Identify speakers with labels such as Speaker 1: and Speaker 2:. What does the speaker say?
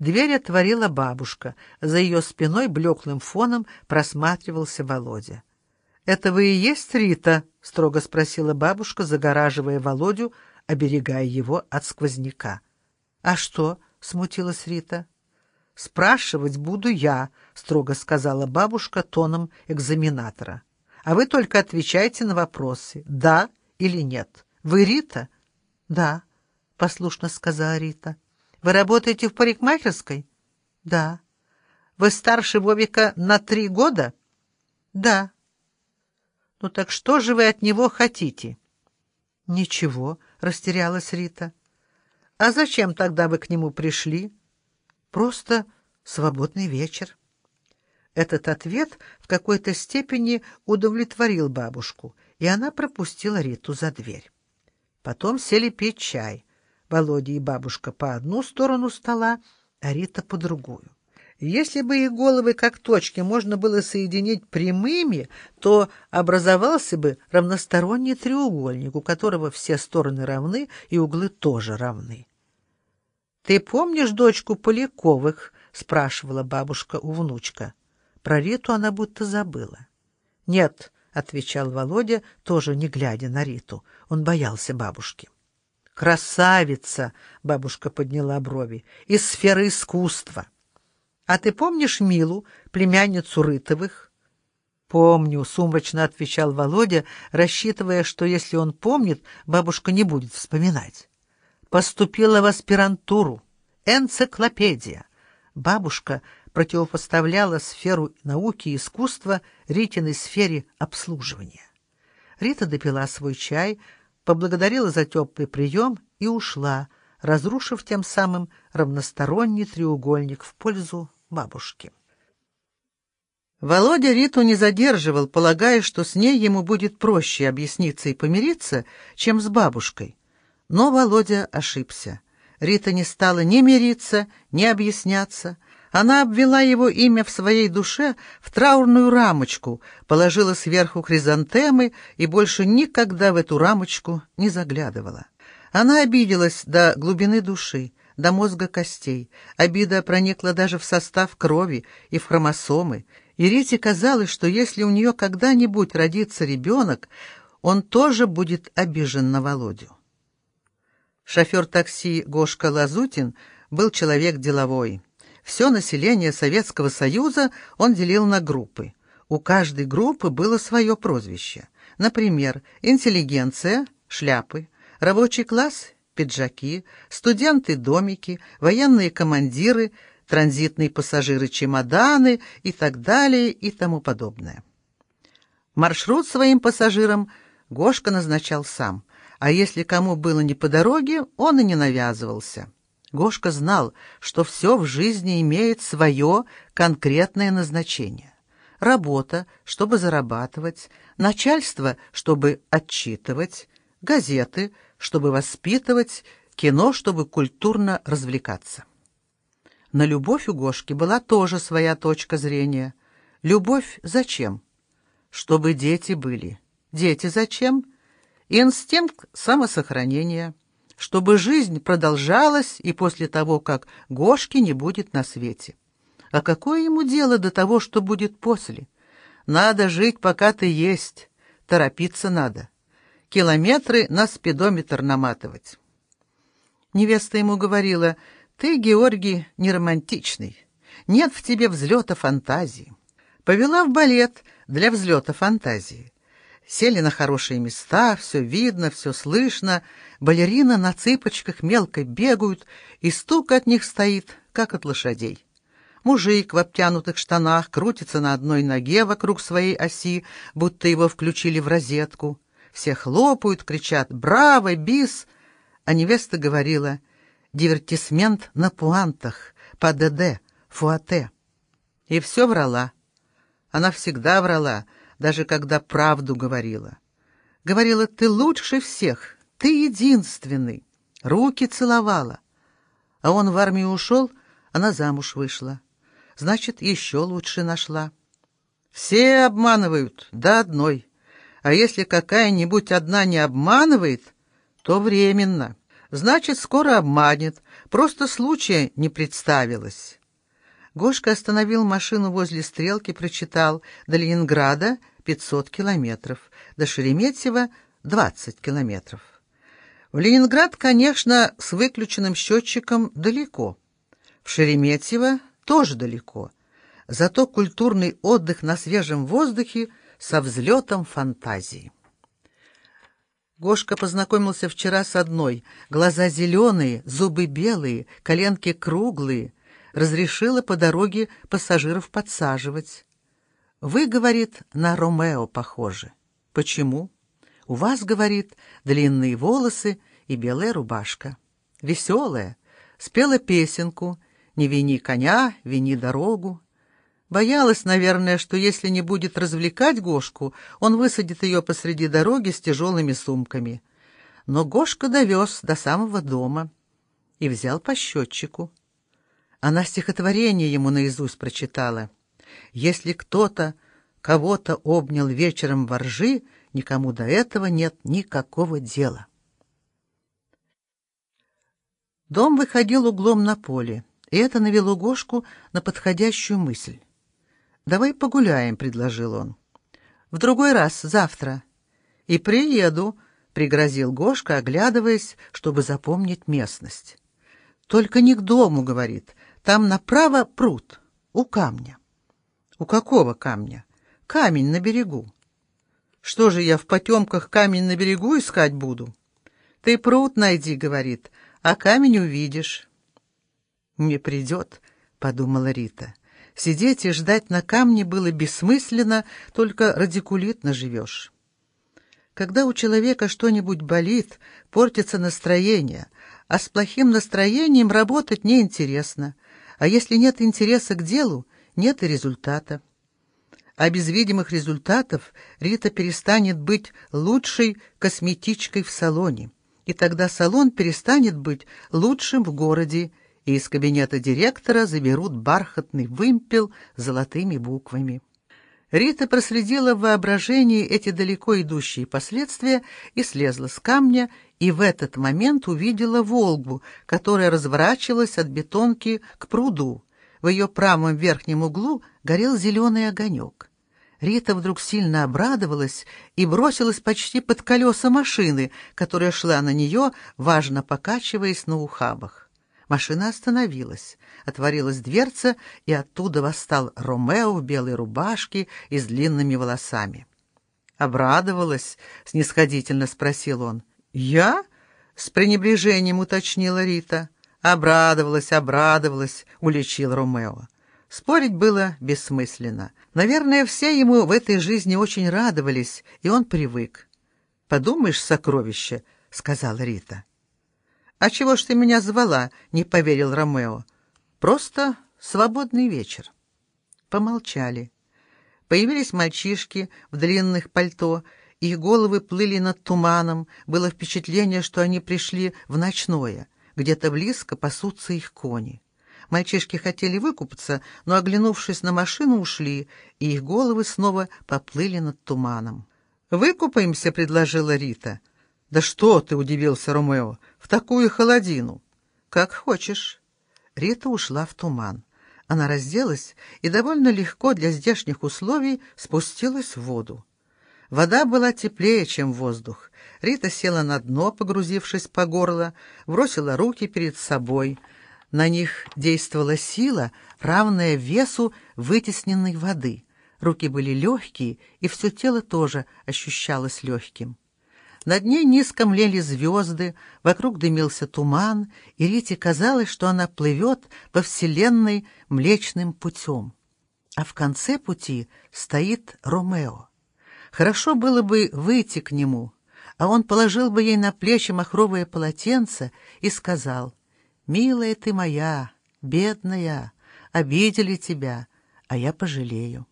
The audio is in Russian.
Speaker 1: Дверь отворила бабушка. За ее спиной блеклым фоном просматривался Володя. «Это вы и есть Рита?» — строго спросила бабушка, загораживая Володю, оберегая его от сквозняка. «А что?» — смутилась Рита. «Спрашивать буду я», — строго сказала бабушка тоном экзаменатора. «А вы только отвечайте на вопросы, да или нет. Вы Рита?» «Да», — послушно сказала Рита. Вы работаете в парикмахерской? Да. Вы старше Вовика на три года? Да. Ну так что же вы от него хотите? Ничего, растерялась Рита. А зачем тогда вы к нему пришли? Просто свободный вечер. Этот ответ в какой-то степени удовлетворил бабушку, и она пропустила Риту за дверь. Потом сели пить чай — Володя и бабушка по одну сторону стола, а Рита по другую. Если бы их головы как точки можно было соединить прямыми, то образовался бы равносторонний треугольник, у которого все стороны равны и углы тоже равны. — Ты помнишь дочку Поляковых? — спрашивала бабушка у внучка. Про Риту она будто забыла. — Нет, — отвечал Володя, тоже не глядя на Риту. Он боялся бабушки. — «Красавица!» — бабушка подняла брови. «Из сферы искусства!» «А ты помнишь Милу, племянницу Рытовых?» «Помню», — сумрачно отвечал Володя, рассчитывая, что если он помнит, бабушка не будет вспоминать. «Поступила в аспирантуру. Энциклопедия». Бабушка противопоставляла сферу науки и искусства Ритиной сфере обслуживания. Рита допила свой чай, поблагодарила за теплый прием и ушла, разрушив тем самым равносторонний треугольник в пользу бабушки. Володя Риту не задерживал, полагая, что с ней ему будет проще объясниться и помириться, чем с бабушкой. Но Володя ошибся. Рита не стала ни мириться, ни объясняться — она обвела его имя в своей душе в траурную рамочку, положила сверху хризантемы и больше никогда в эту рамочку не заглядывала. Она обиделась до глубины души, до мозга костей. Обида проникла даже в состав крови и в хромосомы. И Рите казалось, что если у нее когда-нибудь родится ребенок, он тоже будет обижен на Володю. Шофер такси Гошка Лазутин был человек деловой. Все население Советского Союза он делил на группы. У каждой группы было свое прозвище. Например, интеллигенция – шляпы, рабочий класс – пиджаки, студенты – домики, военные командиры, транзитные пассажиры – чемоданы и так далее и тому подобное. Маршрут своим пассажирам Гошка назначал сам, а если кому было не по дороге, он и не навязывался. Гошка знал, что все в жизни имеет свое конкретное назначение. Работа, чтобы зарабатывать, начальство, чтобы отчитывать, газеты, чтобы воспитывать, кино, чтобы культурно развлекаться. На любовь у Гошки была тоже своя точка зрения. Любовь зачем? Чтобы дети были. Дети зачем? Инстинкт самосохранения – чтобы жизнь продолжалась и после того, как Гошки не будет на свете. А какое ему дело до того, что будет после? Надо жить, пока ты есть. Торопиться надо. Километры на спидометр наматывать. Невеста ему говорила, ты, Георгий, не романтичный. Нет в тебе взлета фантазии. Повела в балет для взлета фантазии. Сели на хорошие места, все видно, все слышно. Балерины на цыпочках мелко бегают, и стук от них стоит, как от лошадей. Мужик в обтянутых штанах крутится на одной ноге вокруг своей оси, будто его включили в розетку. Все хлопают, кричат «Браво! Бис!» А невеста говорила «Дивертисмент на пуантах, по ДД, фуате». И все врала. Она всегда врала — даже когда правду говорила. Говорила, ты лучше всех, ты единственный. Руки целовала. А он в армию ушел, она замуж вышла. Значит, еще лучше нашла. Все обманывают, до одной. А если какая-нибудь одна не обманывает, то временно. Значит, скоро обманет. Просто случая не представилось. Гошка остановил машину возле стрелки, прочитал «До Ленинграда 500 километров, до Шереметьево 20 километров». В Ленинград, конечно, с выключенным счетчиком далеко. В Шереметьево тоже далеко. Зато культурный отдых на свежем воздухе со взлетом фантазии. Гошка познакомился вчера с одной. Глаза зеленые, зубы белые, коленки круглые. Разрешила по дороге пассажиров подсаживать. «Вы, — говорит, — на Ромео похожи». «Почему?» «У вас, — говорит, — длинные волосы и белая рубашка. Веселая, спела песенку «Не вини коня, вини дорогу». Боялась, наверное, что если не будет развлекать Гошку, он высадит ее посреди дороги с тяжелыми сумками. Но Гошка довез до самого дома и взял по счетчику. Она стихотворение ему наизусть прочитала. «Если кто-то кого-то обнял вечером во ржи, никому до этого нет никакого дела». Дом выходил углом на поле, и это навело Гошку на подходящую мысль. «Давай погуляем», — предложил он. «В другой раз, завтра». «И приеду», — пригрозил Гошка, оглядываясь, чтобы запомнить местность. «Только не к дому», — говорит. «Там направо пруд, у камня». «У какого камня?» «Камень на берегу». «Что же я в потемках камень на берегу искать буду?» «Ты пруд найди», — говорит, — «а камень увидишь». «Не придет», — подумала Рита. Сидеть и ждать на камне было бессмысленно, только радикулитно живешь. Когда у человека что-нибудь болит, портится настроение, а с плохим настроением работать неинтересно, а если нет интереса к делу, нет и результата. А без видимых результатов Рита перестанет быть лучшей косметичкой в салоне, и тогда салон перестанет быть лучшим в городе, и из кабинета директора заберут бархатный вымпел золотыми буквами. Рита проследила в воображении эти далеко идущие последствия и слезла с камня, и в этот момент увидела «Волгу», которая разворачивалась от бетонки к пруду. В ее правом верхнем углу горел зеленый огонек. Рита вдруг сильно обрадовалась и бросилась почти под колеса машины, которая шла на нее, важно покачиваясь на ухабах. Машина остановилась. Отворилась дверца, и оттуда восстал Ромео в белой рубашке и с длинными волосами. «Обрадовалась?» — снисходительно спросил он. «Я?» — с пренебрежением уточнила Рита. «Обрадовалась, обрадовалась», — уличил Ромео. Спорить было бессмысленно. Наверное, все ему в этой жизни очень радовались, и он привык. «Подумаешь, сокровище», — сказала Рита. «А чего ж ты меня звала?» — не поверил Ромео. «Просто свободный вечер». Помолчали. Появились мальчишки в длинных пальто, их головы плыли над туманом, было впечатление, что они пришли в ночное, где-то близко пасутся их кони. Мальчишки хотели выкупаться, но, оглянувшись на машину, ушли, и их головы снова поплыли над туманом. «Выкупаемся», — предложила Рита. «Да что ты!» — удивился Ромео. «В такую холодину!» «Как хочешь». Рита ушла в туман. Она разделась и довольно легко для здешних условий спустилась в воду. Вода была теплее, чем воздух. Рита села на дно, погрузившись по горло, бросила руки перед собой. На них действовала сила, равная весу вытесненной воды. Руки были легкие, и все тело тоже ощущалось легким. Над ней низко млели звезды, вокруг дымился туман, и Рите казалось, что она плывет по вселенной млечным путем. А в конце пути стоит Ромео. Хорошо было бы выйти к нему, а он положил бы ей на плечи махровое полотенце и сказал, «Милая ты моя, бедная, обидели тебя, а я пожалею».